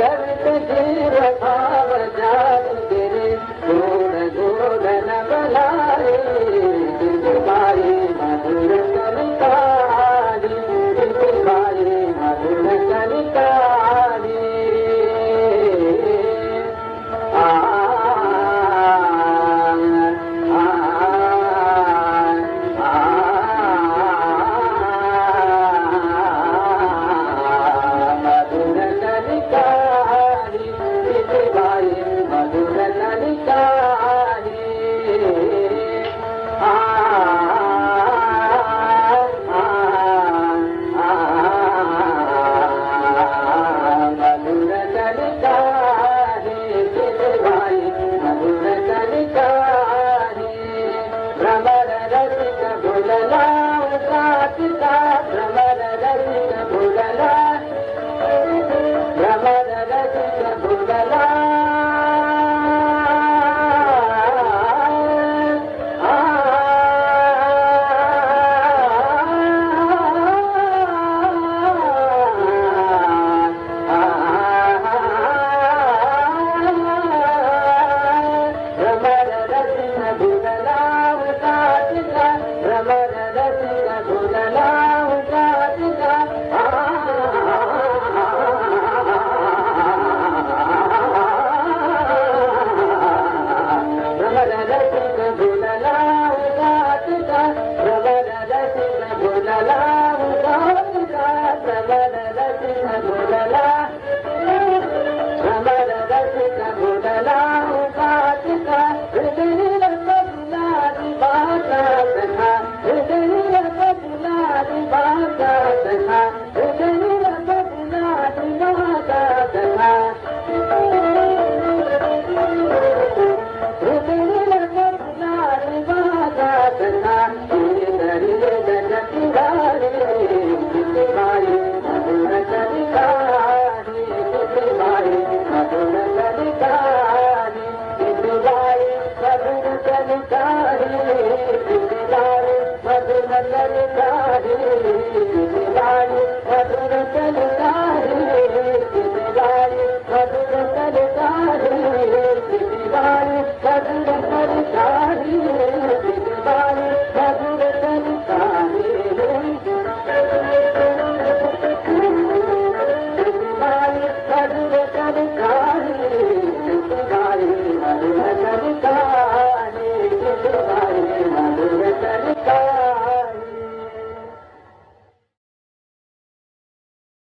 रखाजे रखा மதுர நலிகா